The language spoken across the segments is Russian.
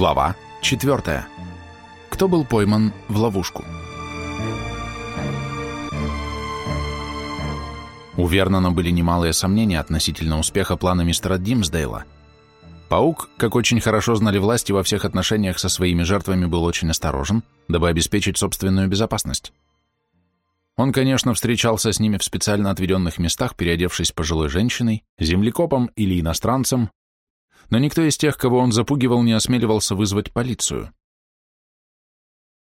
Глава 4. Кто был пойман в ловушку? У Вернона были немалые сомнения относительно успеха плана мистера Димсдейла. Паук, как очень хорошо знали власти во всех отношениях со своими жертвами, был очень осторожен, дабы обеспечить собственную безопасность. Он, конечно, встречался с ними в специально отведенных местах, переодевшись пожилой женщиной, землекопом или иностранцем, но никто из тех, кого он запугивал, не осмеливался вызвать полицию.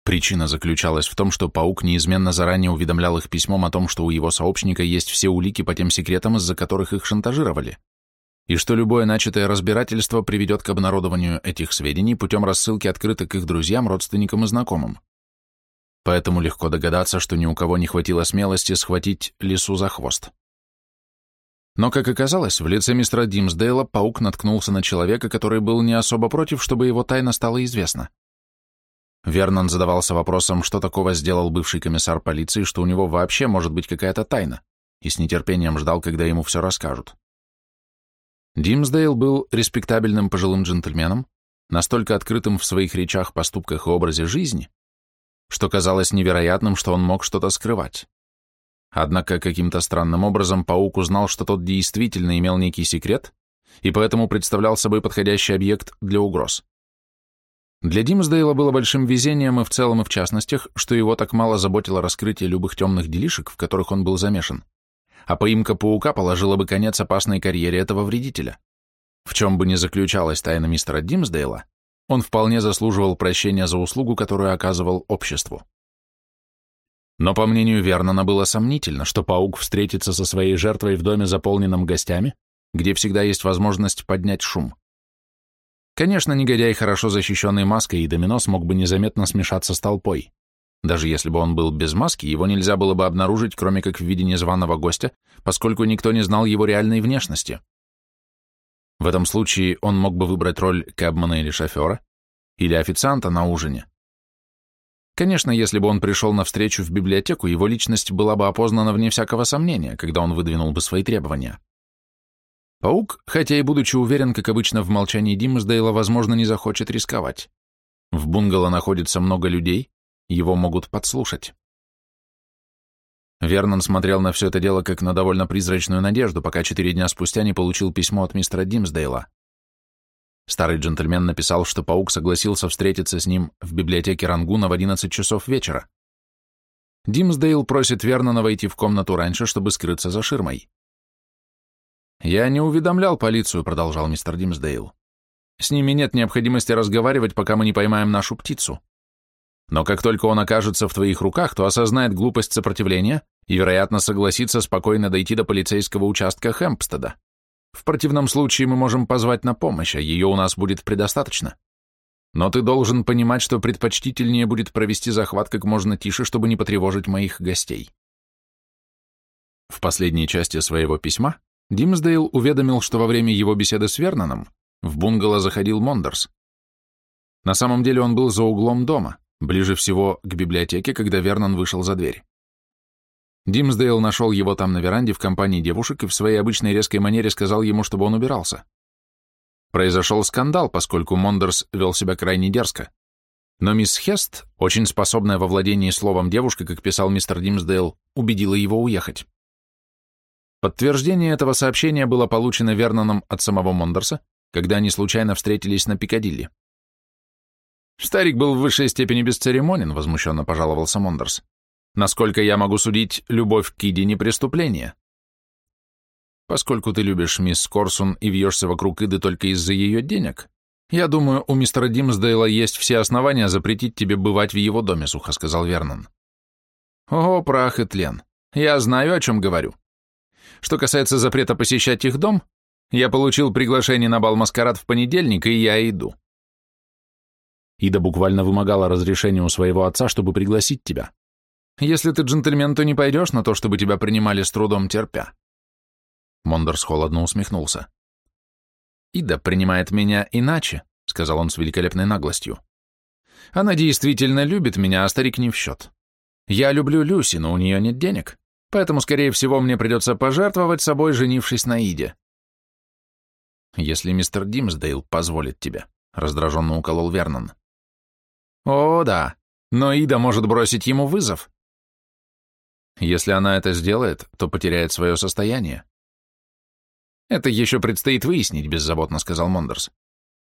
Причина заключалась в том, что паук неизменно заранее уведомлял их письмом о том, что у его сообщника есть все улики по тем секретам, из-за которых их шантажировали, и что любое начатое разбирательство приведет к обнародованию этих сведений путем рассылки открыток их друзьям, родственникам и знакомым. Поэтому легко догадаться, что ни у кого не хватило смелости схватить лису за хвост. Но, как оказалось, в лице мистера Димсдейла паук наткнулся на человека, который был не особо против, чтобы его тайна стала известна. Вернон задавался вопросом, что такого сделал бывший комиссар полиции, что у него вообще может быть какая-то тайна, и с нетерпением ждал, когда ему все расскажут. Димсдейл был респектабельным пожилым джентльменом, настолько открытым в своих речах, поступках и образе жизни, что казалось невероятным, что он мог что-то скрывать. Однако каким-то странным образом паук узнал, что тот действительно имел некий секрет, и поэтому представлял собой подходящий объект для угроз. Для Димсдейла было большим везением и в целом, и в частностях, что его так мало заботило раскрытие любых темных делишек, в которых он был замешан, а поимка паука положила бы конец опасной карьере этого вредителя. В чем бы ни заключалась тайна мистера Димсдейла, он вполне заслуживал прощения за услугу, которую оказывал обществу. Но, по мнению Вернона, было сомнительно, что паук встретится со своей жертвой в доме, заполненном гостями, где всегда есть возможность поднять шум. Конечно, негодяй, хорошо защищенный маской и домино, смог бы незаметно смешаться с толпой. Даже если бы он был без маски, его нельзя было бы обнаружить, кроме как в виде незваного гостя, поскольку никто не знал его реальной внешности. В этом случае он мог бы выбрать роль кэбмана или шофера, или официанта на ужине. Конечно, если бы он пришел навстречу в библиотеку, его личность была бы опознана вне всякого сомнения, когда он выдвинул бы свои требования. Паук, хотя и будучи уверен, как обычно, в молчании Димсдейла, возможно, не захочет рисковать. В бунгало находится много людей, его могут подслушать. Вернон смотрел на все это дело как на довольно призрачную надежду, пока четыре дня спустя не получил письмо от мистера Димсдейла. Старый джентльмен написал, что паук согласился встретиться с ним в библиотеке Рангуна в 11 часов вечера. Димсдейл просит Вернона войти в комнату раньше, чтобы скрыться за ширмой. «Я не уведомлял полицию», — продолжал мистер Димсдейл. «С ними нет необходимости разговаривать, пока мы не поймаем нашу птицу. Но как только он окажется в твоих руках, то осознает глупость сопротивления и, вероятно, согласится спокойно дойти до полицейского участка Хэмпстеда. В противном случае мы можем позвать на помощь, а ее у нас будет предостаточно. Но ты должен понимать, что предпочтительнее будет провести захват как можно тише, чтобы не потревожить моих гостей. В последней части своего письма Димсдейл уведомил, что во время его беседы с Верноном в бунгало заходил Мондерс. На самом деле он был за углом дома, ближе всего к библиотеке, когда Вернон вышел за дверь. Димсдейл нашел его там на веранде в компании девушек и в своей обычной резкой манере сказал ему, чтобы он убирался. Произошел скандал, поскольку Мондерс вел себя крайне дерзко. Но мисс Хест, очень способная во владении словом девушка, как писал мистер Димсдейл, убедила его уехать. Подтверждение этого сообщения было получено Верноном от самого Мондерса, когда они случайно встретились на Пикадилли. «Старик был в высшей степени бесцеремонен», — возмущенно пожаловался Мондерс. Насколько я могу судить, любовь к Иде не преступление. Поскольку ты любишь мисс Корсун и вьешься вокруг Иды только из-за ее денег, я думаю, у мистера Димсдейла есть все основания запретить тебе бывать в его доме, сухо сказал Вернон. О, прах и тлен. Я знаю, о чем говорю. Что касается запрета посещать их дом, я получил приглашение на бал-маскарад в понедельник, и я иду. Ида буквально вымогала разрешения у своего отца, чтобы пригласить тебя. Если ты джентльмен, то не пойдешь на то, чтобы тебя принимали с трудом терпя. Мондерс холодно усмехнулся. «Ида принимает меня иначе», — сказал он с великолепной наглостью. «Она действительно любит меня, а старик не в счет. Я люблю Люси, но у нее нет денег, поэтому, скорее всего, мне придется пожертвовать собой, женившись на Иде». «Если мистер Димсдейл позволит тебе», раздраженно уколол Вернон. О, да, но Ида может бросить ему вызов. Если она это сделает, то потеряет свое состояние. Это еще предстоит выяснить, беззаботно сказал Мондерс.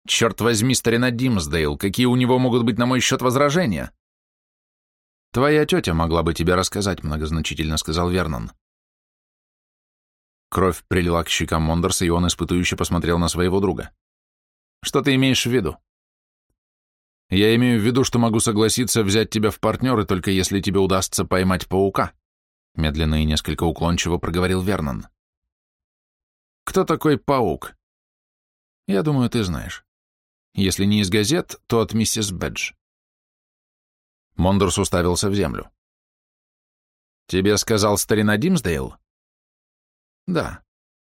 Черт возьми, старина Димсдейл, какие у него могут быть на мой счет возражения? Твоя тетя могла бы тебе рассказать, многозначительно сказал Вернон. Кровь прилила к щекам Мондерса, и он испытующе посмотрел на своего друга. Что ты имеешь в виду? Я имею в виду, что могу согласиться взять тебя в партнеры, только если тебе удастся поймать паука, медленно и несколько уклончиво проговорил Вернон. Кто такой паук? Я думаю, ты знаешь. Если не из газет, то от миссис Бэдж. Мондерс уставился в землю. «Тебе сказал старина Димсдейл?» «Да.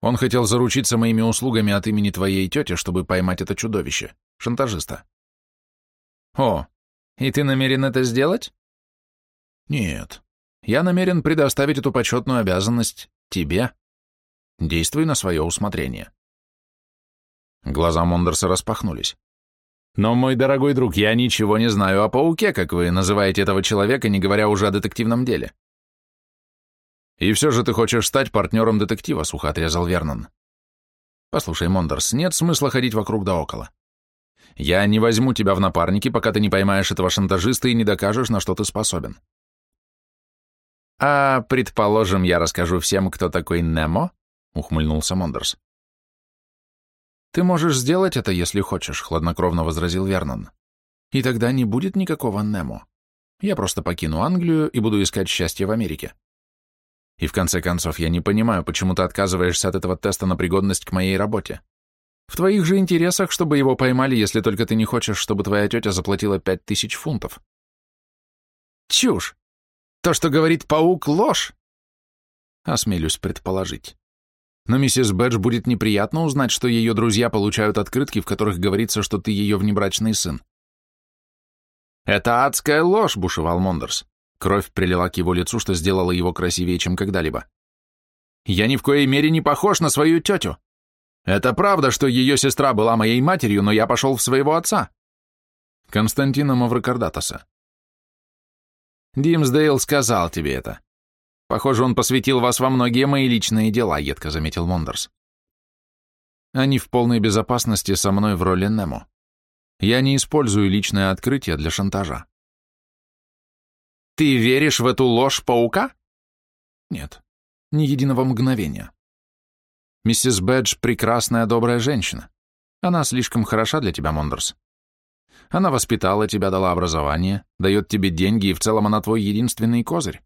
Он хотел заручиться моими услугами от имени твоей тети, чтобы поймать это чудовище, шантажиста». «О, и ты намерен это сделать?» «Нет. Я намерен предоставить эту почетную обязанность тебе. Действуй на свое усмотрение». Глаза Мондерса распахнулись. «Но, мой дорогой друг, я ничего не знаю о пауке, как вы называете этого человека, не говоря уже о детективном деле». «И все же ты хочешь стать партнером детектива», — сухо отрезал Вернон. «Послушай, Мондерс, нет смысла ходить вокруг да около. Я не возьму тебя в напарники, пока ты не поймаешь этого шантажиста и не докажешь, на что ты способен». «А, предположим, я расскажу всем, кто такой Немо?» — ухмыльнулся Мондерс. «Ты можешь сделать это, если хочешь», — хладнокровно возразил Вернон. «И тогда не будет никакого Немо. Я просто покину Англию и буду искать счастье в Америке. И в конце концов, я не понимаю, почему ты отказываешься от этого теста на пригодность к моей работе. В твоих же интересах, чтобы его поймали, если только ты не хочешь, чтобы твоя тетя заплатила пять тысяч фунтов». «Чушь! То, что говорит паук, ложь!» «Осмелюсь предположить». Но миссис Бэдж будет неприятно узнать, что ее друзья получают открытки, в которых говорится, что ты ее внебрачный сын. «Это адская ложь», — бушевал Мондерс. Кровь прилила к его лицу, что сделало его красивее, чем когда-либо. «Я ни в коей мере не похож на свою тетю. Это правда, что ее сестра была моей матерью, но я пошел в своего отца». Константина Маврокардатоса. «Димсдейл сказал тебе это. Похоже, он посвятил вас во многие мои личные дела, едко заметил Мондерс. Они в полной безопасности со мной в роли Немо. Я не использую личное открытие для шантажа. Ты веришь в эту ложь паука? Нет, ни единого мгновения. Миссис Бэдж — прекрасная, добрая женщина. Она слишком хороша для тебя, Мондерс. Она воспитала тебя, дала образование, дает тебе деньги, и в целом она твой единственный козырь.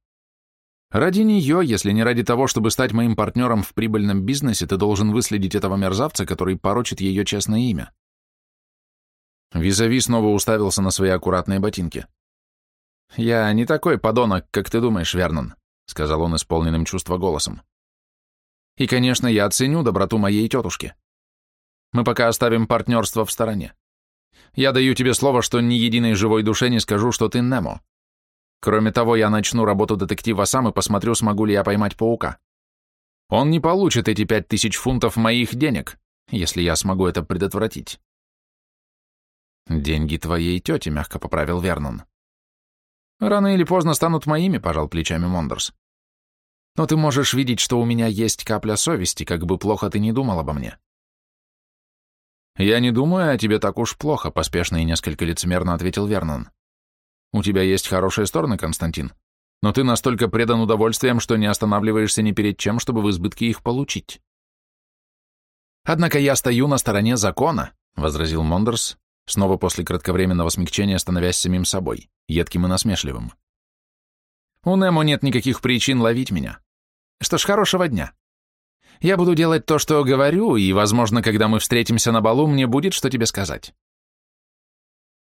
Ради нее, если не ради того, чтобы стать моим партнером в прибыльном бизнесе, ты должен выследить этого мерзавца, который порочит ее честное имя. Визави снова уставился на свои аккуратные ботинки. «Я не такой подонок, как ты думаешь, Вернон», — сказал он исполненным чувства голосом. «И, конечно, я оценю доброту моей тетушки. Мы пока оставим партнерство в стороне. Я даю тебе слово, что ни единой живой душе не скажу, что ты Немо. Кроме того, я начну работу детектива сам и посмотрю, смогу ли я поймать паука. Он не получит эти пять тысяч фунтов моих денег, если я смогу это предотвратить. Деньги твоей тети, мягко поправил Вернон. Рано или поздно станут моими, пожал плечами Мондерс. Но ты можешь видеть, что у меня есть капля совести, как бы плохо ты ни думал обо мне. Я не думаю о тебе так уж плохо, поспешно и несколько лицемерно ответил Вернон. У тебя есть хорошие стороны, Константин, но ты настолько предан удовольствиям, что не останавливаешься ни перед чем, чтобы в избытке их получить. Однако я стою на стороне закона, возразил Мондерс, снова после кратковременного смягчения становясь самим собой, едким и насмешливым. У Немо нет никаких причин ловить меня. Что ж, хорошего дня. Я буду делать то, что говорю, и, возможно, когда мы встретимся на балу, мне будет что тебе сказать.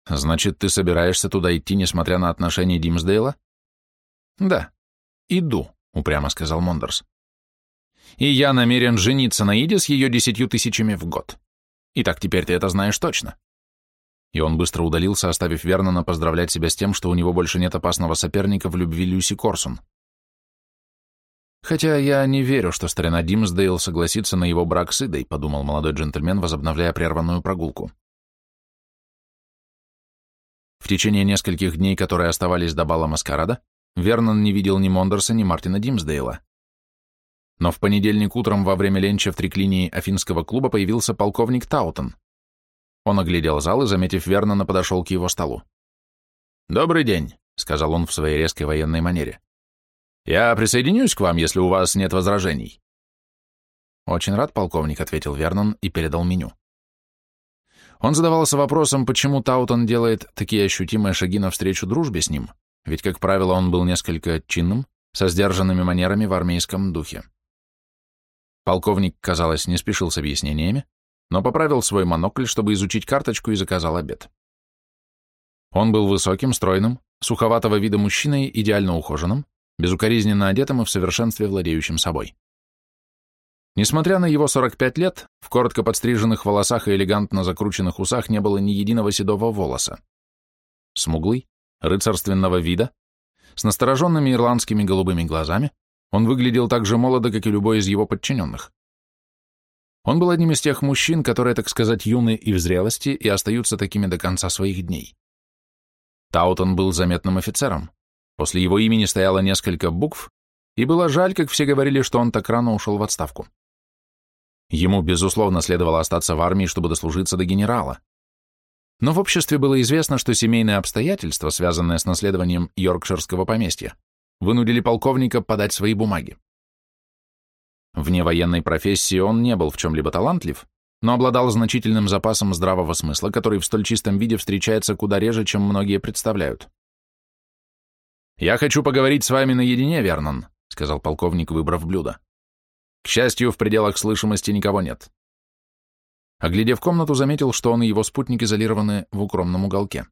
Значит, ты собираешься туда идти, несмотря на отношения Димсдейла? Да, иду, упрямо сказал Мондерс. И я намерен жениться на Иде с ее десятью тысячами в год. Итак, теперь ты это знаешь точно. И он быстро удалился, оставив Вернона поздравлять себя с тем, что у него больше нет опасного соперника в любви Люси Корсун. Хотя я не верю, что старина Димсдейл согласится на его брак с Идой, подумал молодой джентльмен, возобновляя прерванную прогулку. В течение нескольких дней, которые оставались до бала маскарада, Вернон не видел ни Мондерса, ни Мартина Димсдейла. Но в понедельник утром во время ленча в триклинии Афинского клуба появился полковник Таутон. Он оглядел зал и, заметив Вернона, подошел к его столу. «Добрый день», — сказал он в своей резкой военной манере. «Я присоединюсь к вам, если у вас нет возражений». «Очень рад, полковник», — ответил Вернон и передал меню. Он задавался вопросом, почему Таутон делает такие ощутимые шаги навстречу дружбе с ним, ведь, как правило, он был несколько чинным, со сдержанными манерами в армейском духе. Полковник, казалось, не спешил с объяснениями, но поправил свой монокль, чтобы изучить карточку и заказал обед. Он был высоким, стройным, суховатого вида мужчиной, идеально ухоженным, безукоризненно одетым и в совершенстве владеющим собой. Несмотря на его 45 лет, в коротко подстриженных волосах и элегантно закрученных усах не было ни единого седого волоса. Смуглый, рыцарственного вида, с настороженными ирландскими голубыми глазами, он выглядел так же молодо, как и любой из его подчиненных. Он был одним из тех мужчин, которые, так сказать, юны и в зрелости, и остаются такими до конца своих дней. Таутон был заметным офицером. После его имени стояло несколько букв, и было жаль, как все говорили, что он так рано ушел в отставку. Ему, безусловно, следовало остаться в армии, чтобы дослужиться до генерала. Но в обществе было известно, что семейные обстоятельства, связанные с наследованием Йоркширского поместья, вынудили полковника подать свои бумаги. Вне военной профессии он не был в чем-либо талантлив, но обладал значительным запасом здравого смысла, который в столь чистом виде встречается куда реже, чем многие представляют. «Я хочу поговорить с вами наедине, Вернон», — сказал полковник, выбрав блюдо. К счастью, в пределах слышимости никого нет. Оглядев комнату, заметил, что он и его спутник изолированы в укромном уголке.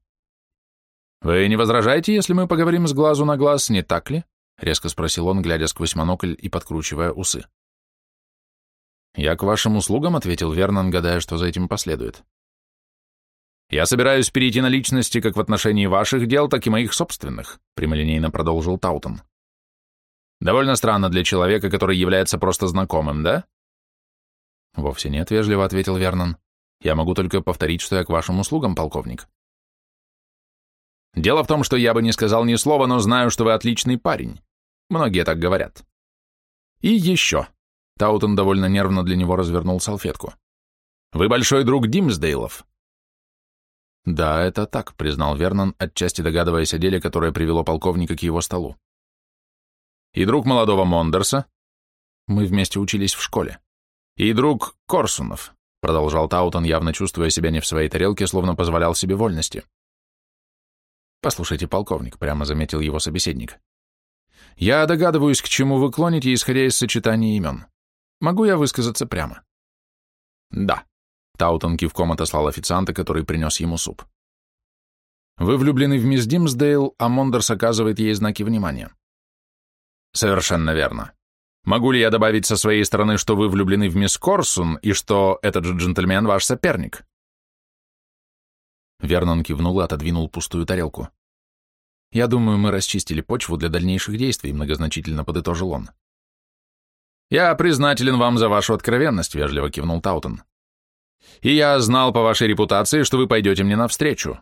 «Вы не возражаете, если мы поговорим с глазу на глаз, не так ли?» — резко спросил он, глядя сквозь монокль и подкручивая усы. «Я к вашим услугам», — ответил Вернон, гадая, что за этим последует. «Я собираюсь перейти на личности как в отношении ваших дел, так и моих собственных», — прямолинейно продолжил Таутон. Довольно странно для человека, который является просто знакомым, да? Вовсе нет, вежливо ответил Вернон. Я могу только повторить, что я к вашим услугам, полковник. Дело в том, что я бы не сказал ни слова, но знаю, что вы отличный парень. Многие так говорят. И еще. Таутон довольно нервно для него развернул салфетку. Вы большой друг Димсдейлов. Да, это так, признал Вернон, отчасти догадываясь о деле, которое привело полковника к его столу. И друг молодого Мондерса. Мы вместе учились в школе. И друг Корсунов, продолжал Таутон, явно чувствуя себя не в своей тарелке, словно позволял себе вольности. Послушайте, полковник, прямо заметил его собеседник. Я догадываюсь, к чему вы клоните, исходя из сочетания имен. Могу я высказаться прямо? Да. Таутон кивком отослал официанта, который принес ему суп. Вы влюблены в мисс Димсдейл, а Мондерс оказывает ей знаки внимания. Совершенно верно. Могу ли я добавить со своей стороны, что вы влюблены в мисс Корсун и что этот же джентльмен ваш соперник? Вернон кивнул и отодвинул пустую тарелку. Я думаю, мы расчистили почву для дальнейших действий, многозначительно подытожил он. Я признателен вам за вашу откровенность, вежливо кивнул Таутон. И я знал по вашей репутации, что вы пойдете мне навстречу.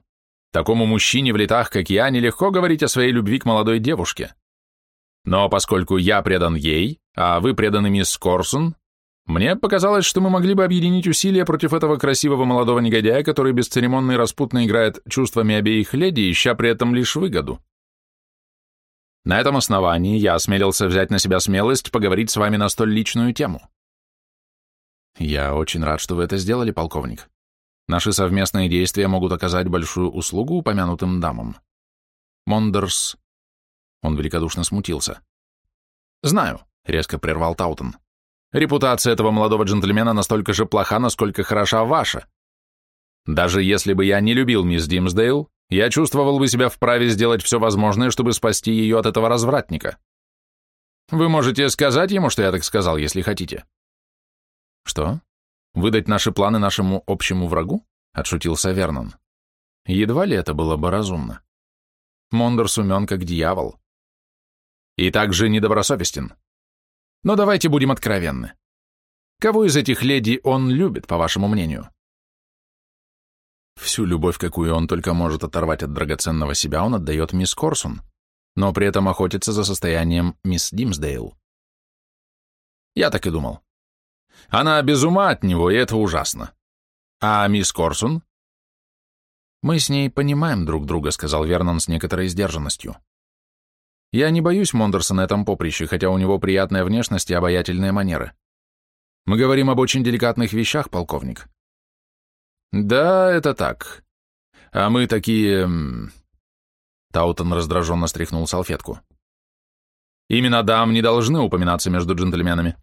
Такому мужчине в летах, как я, нелегко говорить о своей любви к молодой девушке. Но поскольку я предан ей, а вы преданы мисс Корсон, мне показалось, что мы могли бы объединить усилия против этого красивого молодого негодяя, который бесцеремонно и распутно играет чувствами обеих леди, ища при этом лишь выгоду. На этом основании я осмелился взять на себя смелость поговорить с вами на столь личную тему. Я очень рад, что вы это сделали, полковник. Наши совместные действия могут оказать большую услугу упомянутым дамам. Мондерс он великодушно смутился. «Знаю», — резко прервал Таутон. «Репутация этого молодого джентльмена настолько же плоха, насколько хороша ваша. Даже если бы я не любил мисс Димсдейл, я чувствовал бы себя вправе сделать все возможное, чтобы спасти ее от этого развратника. Вы можете сказать ему, что я так сказал, если хотите». «Что? Выдать наши планы нашему общему врагу?» — отшутился Вернон. Едва ли это было бы разумно. Мондорс умен, как дьявол и также недобросовестен. Но давайте будем откровенны. Кого из этих леди он любит, по вашему мнению? Всю любовь, какую он только может оторвать от драгоценного себя, он отдает мисс Корсун, но при этом охотится за состоянием мисс Димсдейл. Я так и думал. Она без ума от него, и это ужасно. А мисс Корсун? Мы с ней понимаем друг друга, сказал Вернон с некоторой сдержанностью. Я не боюсь Мондерса на этом поприще, хотя у него приятная внешность и обаятельные манеры. Мы говорим об очень деликатных вещах, полковник. Да, это так. А мы такие... Таутон раздраженно стряхнул салфетку. Именно дам не должны упоминаться между джентльменами.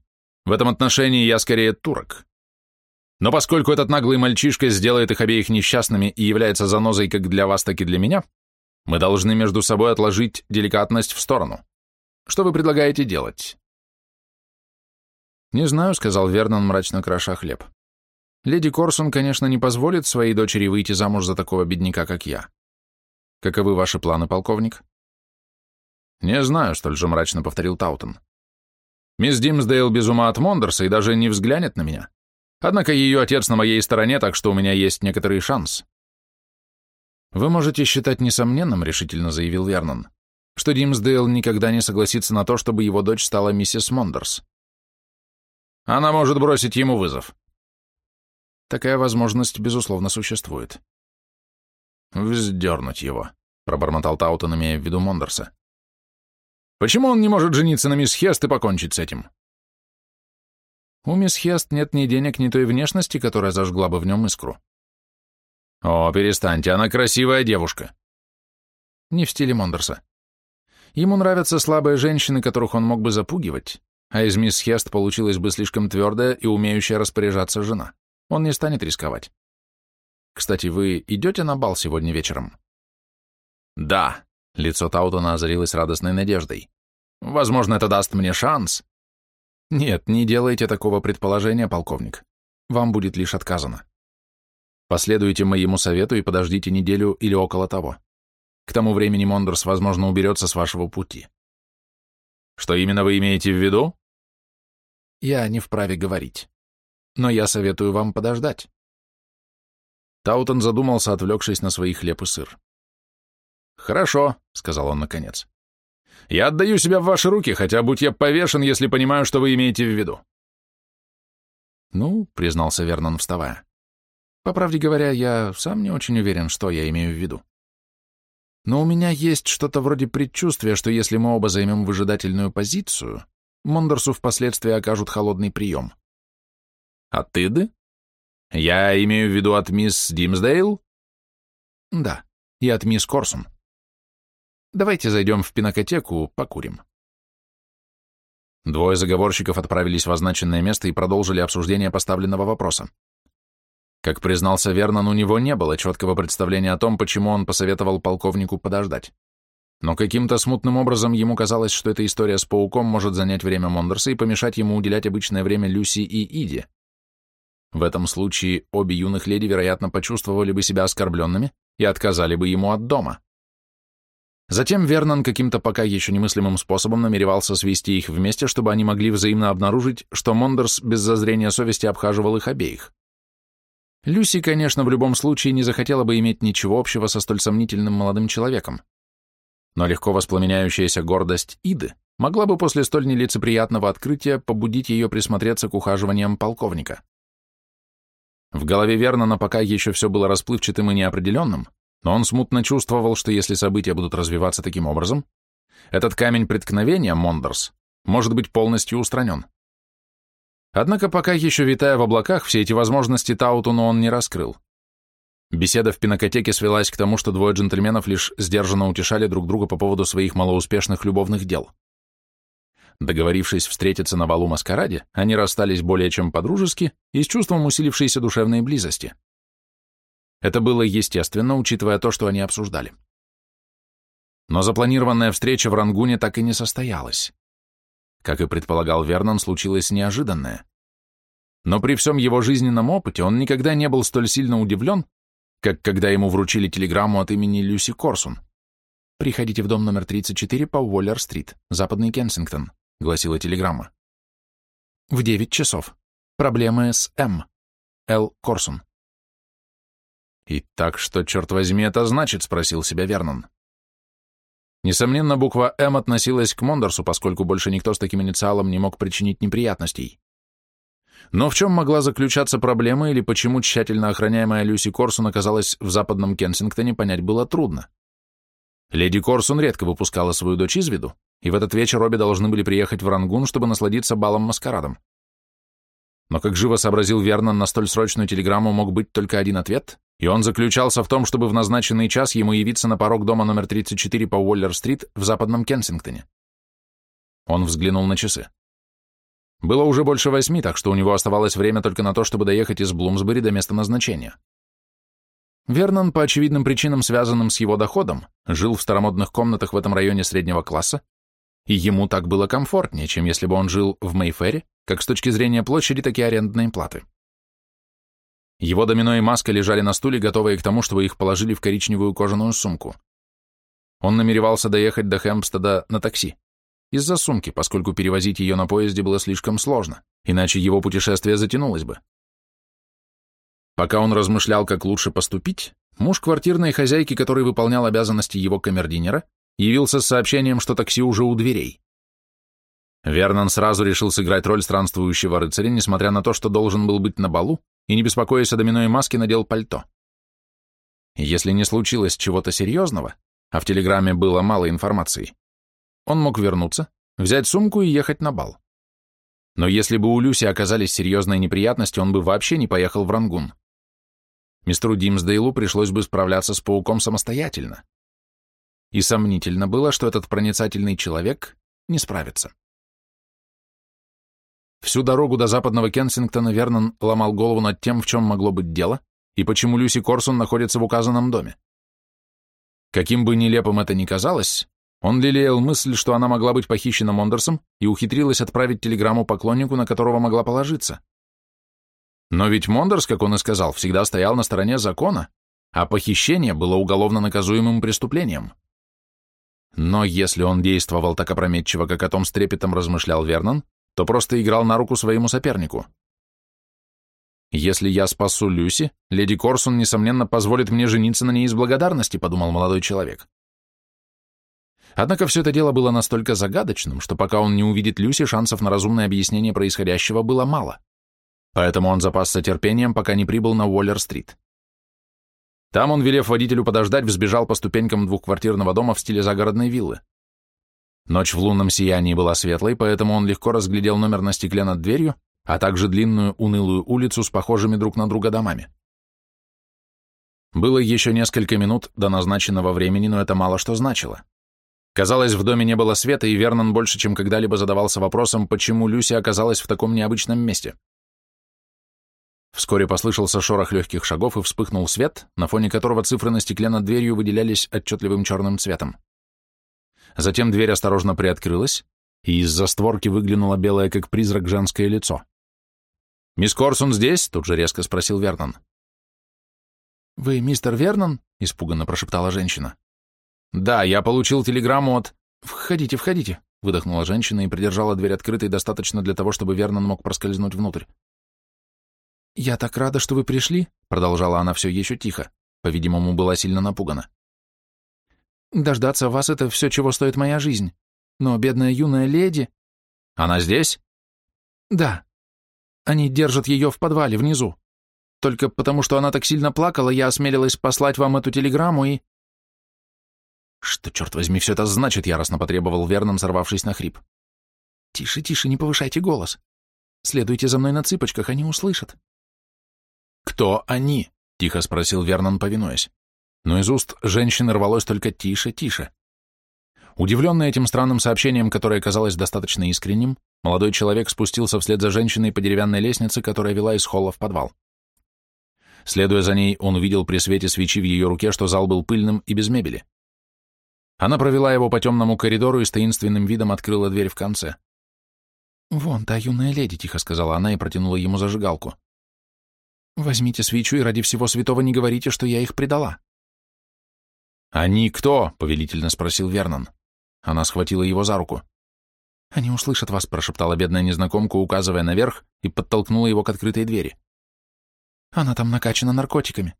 В этом отношении я скорее турок. Но поскольку этот наглый мальчишка сделает их обеих несчастными и является занозой как для вас, так и для меня, мы должны между собой отложить деликатность в сторону. Что вы предлагаете делать? Не знаю, сказал Вернон, мрачно кроша хлеб. Леди Корсун, конечно, не позволит своей дочери выйти замуж за такого бедняка, как я. Каковы ваши планы, полковник? Не знаю, столь же мрачно повторил Таутон. Мисс Димсдейл без ума от Мондерса и даже не взглянет на меня. Однако ее отец на моей стороне, так что у меня есть некоторый шанс. Вы можете считать несомненным, решительно заявил Вернон, что Димсдейл никогда не согласится на то, чтобы его дочь стала миссис Мондерс. Она может бросить ему вызов. Такая возможность, безусловно, существует. «Вздернуть его», — пробормотал Таутон, имея в виду Мондерса. «Почему он не может жениться на мисс Хест и покончить с этим?» У мисс Хест нет ни денег, ни той внешности, которая зажгла бы в нем искру. О, перестаньте, она красивая девушка. Не в стиле Мондерса. Ему нравятся слабые женщины, которых он мог бы запугивать, а из мисс Хест получилась бы слишком твердая и умеющая распоряжаться жена. Он не станет рисковать. Кстати, вы идете на бал сегодня вечером? Да. Лицо Таутона озарилось радостной надеждой. Возможно, это даст мне шанс. Нет, не делайте такого предположения, полковник. Вам будет лишь отказано. Последуйте моему совету и подождите неделю или около того. К тому времени Мондорс, возможно, уберется с вашего пути. Что именно вы имеете в виду? Я не вправе говорить. Но я советую вам подождать. Таутон задумался, отвлекшись на свои хлеб и сыр. «Хорошо», — сказал он наконец. Я отдаю себя в ваши руки, хотя будь я повешен, если понимаю, что вы имеете в виду. Ну, признался Вернон, вставая. По правде говоря, я сам не очень уверен, что я имею в виду. Но у меня есть что-то вроде предчувствия, что если мы оба займем выжидательную позицию, Мондорсу впоследствии окажут холодный прием. От Иды? Я имею в виду от мисс Димсдейл? Да, и от мисс Корсун. Давайте зайдем в пинокотеку, покурим. Двое заговорщиков отправились в означенное место и продолжили обсуждение поставленного вопроса. Как признался Вернон, у него не было четкого представления о том, почему он посоветовал полковнику подождать. Но каким-то смутным образом ему казалось, что эта история с пауком может занять время Мондерса и помешать ему уделять обычное время Люси и Иде. В этом случае обе юных леди, вероятно, почувствовали бы себя оскорбленными и отказали бы ему от дома. Затем Вернон каким-то пока еще немыслимым способом намеревался свести их вместе, чтобы они могли взаимно обнаружить, что Мондерс без зазрения совести обхаживал их обеих. Люси, конечно, в любом случае не захотела бы иметь ничего общего со столь сомнительным молодым человеком. Но легко воспламеняющаяся гордость Иды могла бы после столь нелицеприятного открытия побудить ее присмотреться к ухаживаниям полковника. В голове Вернона пока еще все было расплывчатым и неопределенным, но он смутно чувствовал, что если события будут развиваться таким образом, этот камень преткновения, Мондерс, может быть полностью устранен. Однако пока еще витая в облаках, все эти возможности Таутуну он не раскрыл. Беседа в пинокотеке свелась к тому, что двое джентльменов лишь сдержанно утешали друг друга по поводу своих малоуспешных любовных дел. Договорившись встретиться на балу маскараде, они расстались более чем по-дружески и с чувством усилившейся душевной близости. Это было естественно, учитывая то, что они обсуждали. Но запланированная встреча в Рангуне так и не состоялась. Как и предполагал Вернон, случилось неожиданное. Но при всем его жизненном опыте он никогда не был столь сильно удивлен, как когда ему вручили телеграмму от имени Люси Корсун. «Приходите в дом номер 34 по Уоллер-стрит, западный Кенсингтон», — гласила телеграмма. «В 9 часов. Проблемы с М. Л. Корсун». «И так что, черт возьми, это значит?» — спросил себя Вернон. Несомненно, буква «М» относилась к Мондорсу, поскольку больше никто с таким инициалом не мог причинить неприятностей. Но в чем могла заключаться проблема или почему тщательно охраняемая Люси Корсун оказалась в западном Кенсингтоне, понять было трудно. Леди Корсун редко выпускала свою дочь из виду, и в этот вечер обе должны были приехать в Рангун, чтобы насладиться балом-маскарадом. Но, как живо сообразил Вернон, на столь срочную телеграмму мог быть только один ответ, и он заключался в том, чтобы в назначенный час ему явиться на порог дома номер 34 по Уоллер-стрит в западном Кенсингтоне. Он взглянул на часы. Было уже больше восьми, так что у него оставалось время только на то, чтобы доехать из Блумсбери до места назначения. Вернон, по очевидным причинам, связанным с его доходом, жил в старомодных комнатах в этом районе среднего класса, и ему так было комфортнее, чем если бы он жил в Мейфере, как с точки зрения площади, так и арендной платы. Его домино и маска лежали на стуле, готовые к тому, чтобы их положили в коричневую кожаную сумку. Он намеревался доехать до Хэмпстеда на такси. Из-за сумки, поскольку перевозить ее на поезде было слишком сложно, иначе его путешествие затянулось бы. Пока он размышлял, как лучше поступить, муж квартирной хозяйки, который выполнял обязанности его камердинера, явился с сообщением, что такси уже у дверей. Вернон сразу решил сыграть роль странствующего рыцаря, несмотря на то, что должен был быть на балу, и, не беспокоясь о домино и маске, надел пальто. Если не случилось чего-то серьезного, а в телеграмме было мало информации, он мог вернуться, взять сумку и ехать на бал. Но если бы у Люси оказались серьезные неприятности, он бы вообще не поехал в Рангун. Мистеру Димсдейлу пришлось бы справляться с пауком самостоятельно. И сомнительно было, что этот проницательный человек не справится. Всю дорогу до западного Кенсингтона Вернон ломал голову над тем, в чем могло быть дело, и почему Люси Корсун находится в указанном доме. Каким бы нелепым это ни казалось, он лелеял мысль, что она могла быть похищена Мондерсом и ухитрилась отправить телеграмму поклоннику, на которого могла положиться. Но ведь Мондерс, как он и сказал, всегда стоял на стороне закона, а похищение было уголовно наказуемым преступлением. Но если он действовал так опрометчиво, как о том с трепетом размышлял Вернон, то просто играл на руку своему сопернику. «Если я спасу Люси, леди Корсун, несомненно, позволит мне жениться на ней из благодарности», подумал молодой человек. Однако все это дело было настолько загадочным, что пока он не увидит Люси, шансов на разумное объяснение происходящего было мало. Поэтому он запасся терпением, пока не прибыл на Уоллер-стрит. Там он, велев водителю подождать, взбежал по ступенькам двухквартирного дома в стиле загородной виллы. Ночь в лунном сиянии была светлой, поэтому он легко разглядел номер на стекле над дверью, а также длинную унылую улицу с похожими друг на друга домами. Было еще несколько минут до назначенного времени, но это мало что значило. Казалось, в доме не было света, и Вернон больше, чем когда-либо задавался вопросом, почему Люси оказалась в таком необычном месте. Вскоре послышался шорох легких шагов и вспыхнул свет, на фоне которого цифры на стекле над дверью выделялись отчетливым черным цветом. Затем дверь осторожно приоткрылась, и из-за створки выглянуло белое, как призрак, женское лицо. «Мисс Корсун здесь?» — тут же резко спросил Вернон. «Вы мистер Вернон?» — испуганно прошептала женщина. «Да, я получил телеграмму от...» «Входите, входите», — выдохнула женщина и придержала дверь открытой достаточно для того, чтобы Вернон мог проскользнуть внутрь. «Я так рада, что вы пришли», — продолжала она все еще тихо, по-видимому, была сильно напугана. Дождаться вас — это все, чего стоит моя жизнь. Но бедная юная леди... Она здесь? Да. Они держат ее в подвале внизу. Только потому, что она так сильно плакала, я осмелилась послать вам эту телеграмму и... Что, черт возьми, все это значит, яростно потребовал Верном, сорвавшись на хрип. Тише, тише, не повышайте голос. Следуйте за мной на цыпочках, они услышат. Кто они? Тихо спросил Вернон, повинуясь но из уст женщины рвалось только «тише, тише». Удивленный этим странным сообщением, которое казалось достаточно искренним, молодой человек спустился вслед за женщиной по деревянной лестнице, которая вела из холла в подвал. Следуя за ней, он увидел при свете свечи в ее руке, что зал был пыльным и без мебели. Она провела его по темному коридору и с таинственным видом открыла дверь в конце. «Вон та юная леди», — тихо сказала она и протянула ему зажигалку. «Возьмите свечу и ради всего святого не говорите, что я их предала». «Они кто?» — повелительно спросил Вернон. Она схватила его за руку. «Они услышат вас», — прошептала бедная незнакомка, указывая наверх, и подтолкнула его к открытой двери. «Она там накачана наркотиками».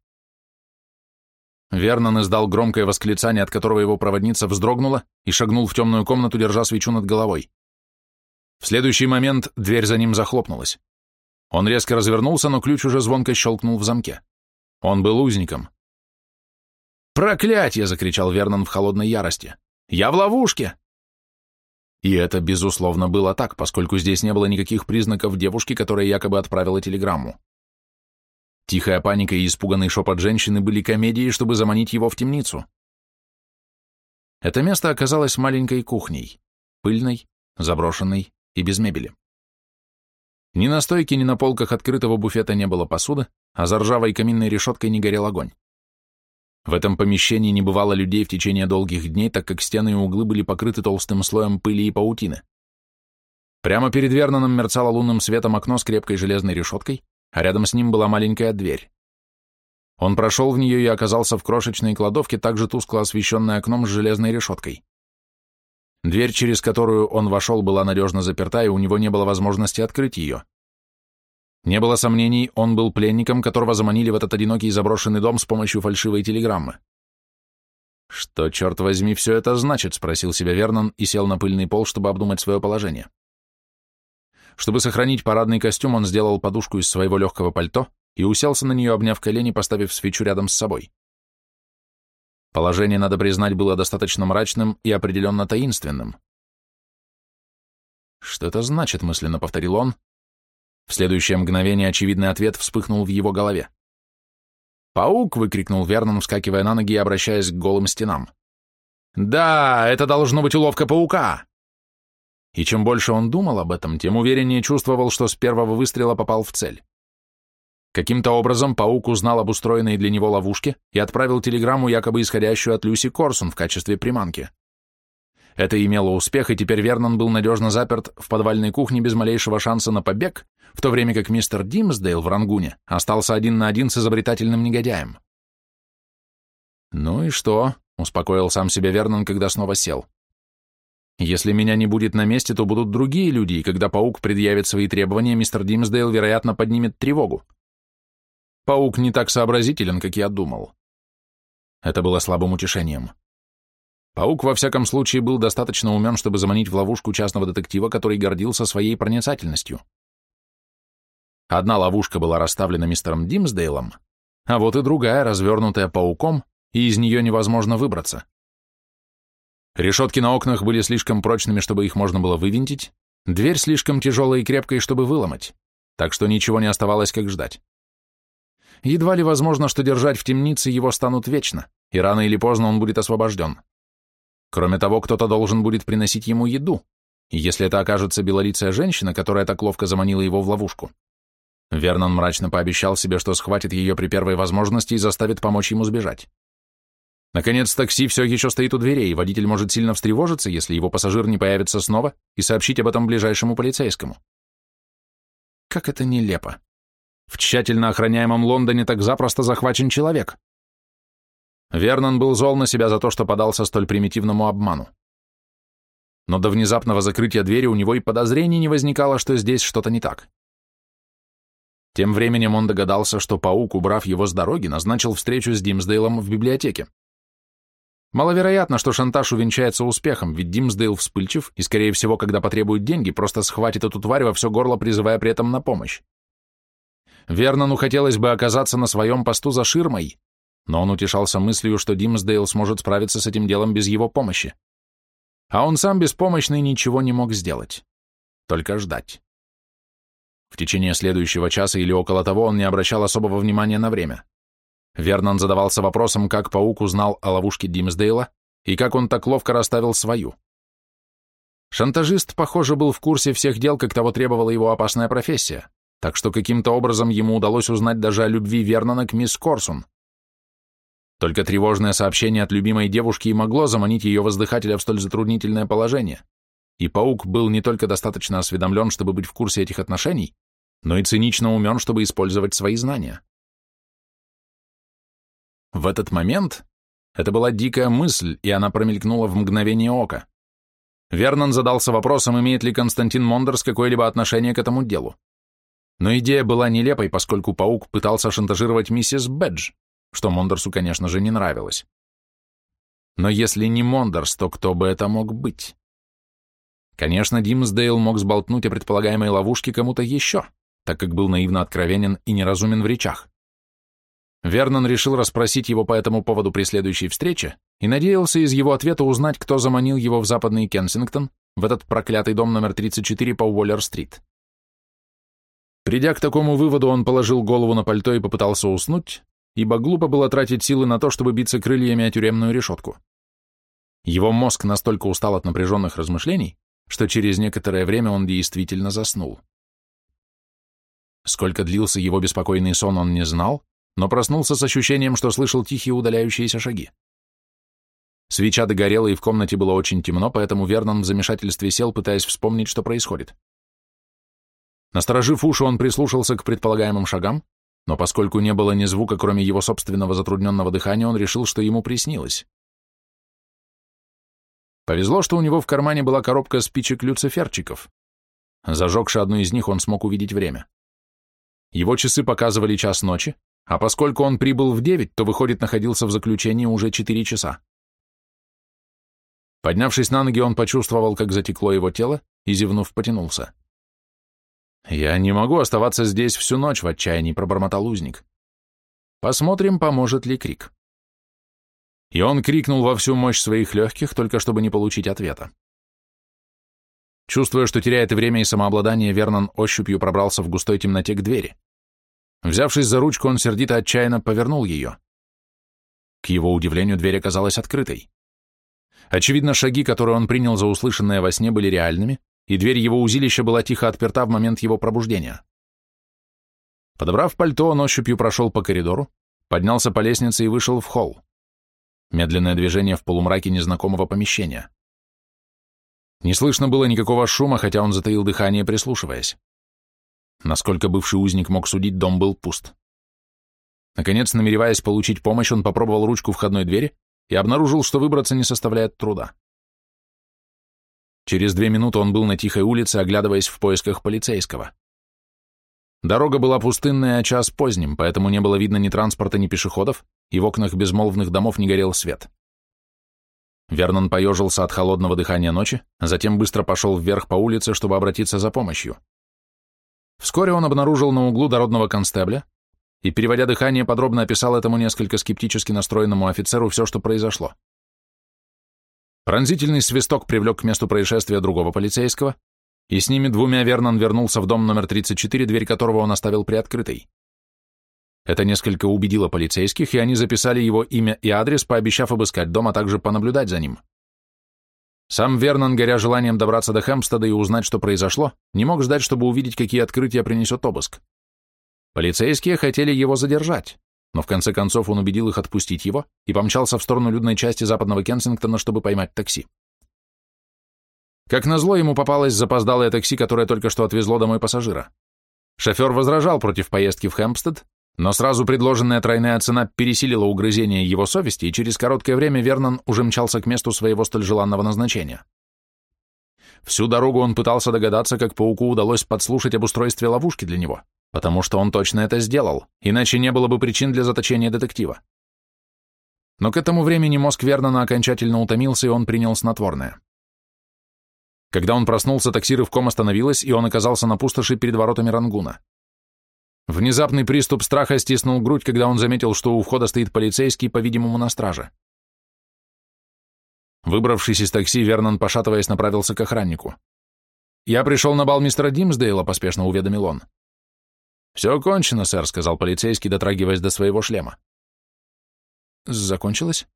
Вернон издал громкое восклицание, от которого его проводница вздрогнула и шагнул в темную комнату, держа свечу над головой. В следующий момент дверь за ним захлопнулась. Он резко развернулся, но ключ уже звонко щелкнул в замке. Он был узником. «Проклятье!» — закричал Вернон в холодной ярости. «Я в ловушке!» И это, безусловно, было так, поскольку здесь не было никаких признаков девушки, которая якобы отправила телеграмму. Тихая паника и испуганный шепот женщины были комедией, чтобы заманить его в темницу. Это место оказалось маленькой кухней, пыльной, заброшенной и без мебели. Ни на стойке, ни на полках открытого буфета не было посуды, а за ржавой каминной решеткой не горел огонь. В этом помещении не бывало людей в течение долгих дней, так как стены и углы были покрыты толстым слоем пыли и паутины. Прямо перед Верноном мерцало лунным светом окно с крепкой железной решеткой, а рядом с ним была маленькая дверь. Он прошел в нее и оказался в крошечной кладовке, также тускло освещенной окном с железной решеткой. Дверь, через которую он вошел, была надежно заперта, и у него не было возможности открыть ее. Не было сомнений, он был пленником, которого заманили в этот одинокий заброшенный дом с помощью фальшивой телеграммы. «Что, черт возьми, все это значит?» — спросил себя Вернон и сел на пыльный пол, чтобы обдумать свое положение. Чтобы сохранить парадный костюм, он сделал подушку из своего легкого пальто и уселся на нее, обняв колени, поставив свечу рядом с собой. Положение, надо признать, было достаточно мрачным и определенно таинственным. «Что это значит?» — мысленно повторил он, в следующее мгновение очевидный ответ вспыхнул в его голове. «Паук!» — выкрикнул Вернон, вскакивая на ноги и обращаясь к голым стенам. «Да, это должно быть уловка паука!» И чем больше он думал об этом, тем увереннее чувствовал, что с первого выстрела попал в цель. Каким-то образом паук узнал об устроенной для него ловушке и отправил телеграмму, якобы исходящую от Люси Корсун в качестве приманки. Это имело успех, и теперь Вернон был надежно заперт в подвальной кухне без малейшего шанса на побег, в то время как мистер Димсдейл в Рангуне остался один на один с изобретательным негодяем. «Ну и что?» — успокоил сам себя Вернон, когда снова сел. «Если меня не будет на месте, то будут другие люди, и когда паук предъявит свои требования, мистер Димсдейл, вероятно, поднимет тревогу. Паук не так сообразителен, как я думал». Это было слабым утешением. Паук, во всяком случае, был достаточно умен, чтобы заманить в ловушку частного детектива, который гордился своей проницательностью. Одна ловушка была расставлена мистером Димсдейлом, а вот и другая, развернутая пауком, и из нее невозможно выбраться. Решетки на окнах были слишком прочными, чтобы их можно было вывинтить, дверь слишком тяжелая и крепкая, чтобы выломать, так что ничего не оставалось, как ждать. Едва ли возможно, что держать в темнице его станут вечно, и рано или поздно он будет освобожден. Кроме того, кто-то должен будет приносить ему еду, и если это окажется белолицая женщина, которая так ловко заманила его в ловушку, Вернон мрачно пообещал себе, что схватит ее при первой возможности и заставит помочь ему сбежать. Наконец, такси все еще стоит у дверей, и водитель может сильно встревожиться, если его пассажир не появится снова, и сообщить об этом ближайшему полицейскому. Как это нелепо. В тщательно охраняемом Лондоне так запросто захвачен человек. Вернон был зол на себя за то, что подался столь примитивному обману. Но до внезапного закрытия двери у него и подозрений не возникало, что здесь что-то не так. Тем временем он догадался, что паук, убрав его с дороги, назначил встречу с Димсдейлом в библиотеке. Маловероятно, что шантаж увенчается успехом, ведь Димсдейл вспыльчив и, скорее всего, когда потребует деньги, просто схватит эту тварь во все горло, призывая при этом на помощь. Вернону хотелось бы оказаться на своем посту за ширмой, но он утешался мыслью, что Димсдейл сможет справиться с этим делом без его помощи. А он сам беспомощный ничего не мог сделать. Только ждать. В течение следующего часа или около того он не обращал особого внимания на время. Вернон задавался вопросом, как паук узнал о ловушке Димсдейла и как он так ловко расставил свою. Шантажист, похоже, был в курсе всех дел, как того требовала его опасная профессия, так что каким-то образом ему удалось узнать даже о любви Вернона к мисс Корсун. Только тревожное сообщение от любимой девушки и могло заманить ее воздыхателя в столь затруднительное положение. И паук был не только достаточно осведомлен, чтобы быть в курсе этих отношений, но и цинично умен, чтобы использовать свои знания. В этот момент это была дикая мысль, и она промелькнула в мгновение ока. Вернон задался вопросом, имеет ли Константин Мондерс какое-либо отношение к этому делу. Но идея была нелепой, поскольку паук пытался шантажировать миссис Бэдж, что Мондерсу, конечно же, не нравилось. Но если не Мондерс, то кто бы это мог быть? Конечно, Димсдейл мог сболтнуть о предполагаемой ловушке кому-то еще, так как был наивно откровенен и неразумен в речах. Вернон решил расспросить его по этому поводу при следующей встрече и надеялся из его ответа узнать, кто заманил его в западный Кенсингтон, в этот проклятый дом номер 34 по Уоллер-стрит. Придя к такому выводу, он положил голову на пальто и попытался уснуть, ибо глупо было тратить силы на то, чтобы биться крыльями о тюремную решетку. Его мозг настолько устал от напряженных размышлений, что через некоторое время он действительно заснул. Сколько длился его беспокойный сон, он не знал, но проснулся с ощущением, что слышал тихие удаляющиеся шаги. Свеча догорела, и в комнате было очень темно, поэтому Вернон в замешательстве сел, пытаясь вспомнить, что происходит. Насторожив уши, он прислушался к предполагаемым шагам, но поскольку не было ни звука, кроме его собственного затрудненного дыхания, он решил, что ему приснилось. Повезло, что у него в кармане была коробка спичек-люциферчиков. Зажегши одну из них, он смог увидеть время. Его часы показывали час ночи, а поскольку он прибыл в девять, то, выходит, находился в заключении уже четыре часа. Поднявшись на ноги, он почувствовал, как затекло его тело, и, зевнув, потянулся. «Я не могу оставаться здесь всю ночь», — в отчаянии пробормотал узник. «Посмотрим, поможет ли крик». И он крикнул во всю мощь своих легких, только чтобы не получить ответа. Чувствуя, что теряет время и самообладание, Вернон ощупью пробрался в густой темноте к двери. Взявшись за ручку, он сердито отчаянно повернул ее. К его удивлению, дверь оказалась открытой. Очевидно, шаги, которые он принял за услышанное во сне, были реальными, и дверь его узилища была тихо отперта в момент его пробуждения. Подобрав пальто, он ощупью прошел по коридору, поднялся по лестнице и вышел в холл. Медленное движение в полумраке незнакомого помещения. Не слышно было никакого шума, хотя он затаил дыхание, прислушиваясь. Насколько бывший узник мог судить, дом был пуст. Наконец, намереваясь получить помощь, он попробовал ручку входной двери и обнаружил, что выбраться не составляет труда. Через две минуты он был на тихой улице, оглядываясь в поисках полицейского. Дорога была пустынная, а час поздним, поэтому не было видно ни транспорта, ни пешеходов, и в окнах безмолвных домов не горел свет. Вернон поежился от холодного дыхания ночи, а затем быстро пошел вверх по улице, чтобы обратиться за помощью. Вскоре он обнаружил на углу дородного констебля и, переводя дыхание, подробно описал этому несколько скептически настроенному офицеру все, что произошло. Пронзительный свисток привлек к месту происшествия другого полицейского, и с ними двумя Вернон вернулся в дом номер 34, дверь которого он оставил приоткрытой. Это несколько убедило полицейских, и они записали его имя и адрес, пообещав обыскать дом, а также понаблюдать за ним. Сам Вернон, горя желанием добраться до Хэмпстеда и узнать, что произошло, не мог ждать, чтобы увидеть, какие открытия принесет обыск. Полицейские хотели его задержать, но в конце концов он убедил их отпустить его и помчался в сторону людной части западного Кенсингтона, чтобы поймать такси. Как назло, ему попалось запоздалое такси, которое только что отвезло домой пассажира. Шофер возражал против поездки в Хэмпстед, но сразу предложенная тройная цена пересилила угрызение его совести, и через короткое время Вернон уже мчался к месту своего столь желанного назначения. Всю дорогу он пытался догадаться, как пауку удалось подслушать об устройстве ловушки для него потому что он точно это сделал, иначе не было бы причин для заточения детектива. Но к этому времени мозг Вернона окончательно утомился, и он принял снотворное. Когда он проснулся, такси рывком остановилось, и он оказался на пустоши перед воротами Рангуна. Внезапный приступ страха стиснул грудь, когда он заметил, что у входа стоит полицейский, по-видимому, на страже. Выбравшись из такси, Вернон, пошатываясь, направился к охраннику. «Я пришел на бал мистера Димсдейла», — поспешно уведомил он. «Все кончено, сэр», — сказал полицейский, дотрагиваясь до своего шлема. «Закончилось?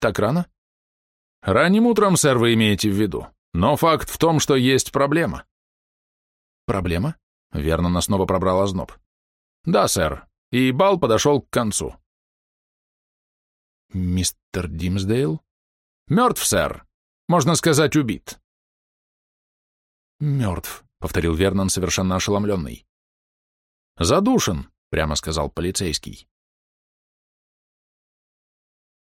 Так рано?» «Ранним утром, сэр, вы имеете в виду. Но факт в том, что есть проблема». «Проблема?» — верно, нас снова пробрал озноб. «Да, сэр. И бал подошел к концу». «Мистер Димсдейл?» «Мертв, сэр. Можно сказать, убит». «Мертв», — повторил Вернон, совершенно ошеломленный. «Задушен», — прямо сказал полицейский.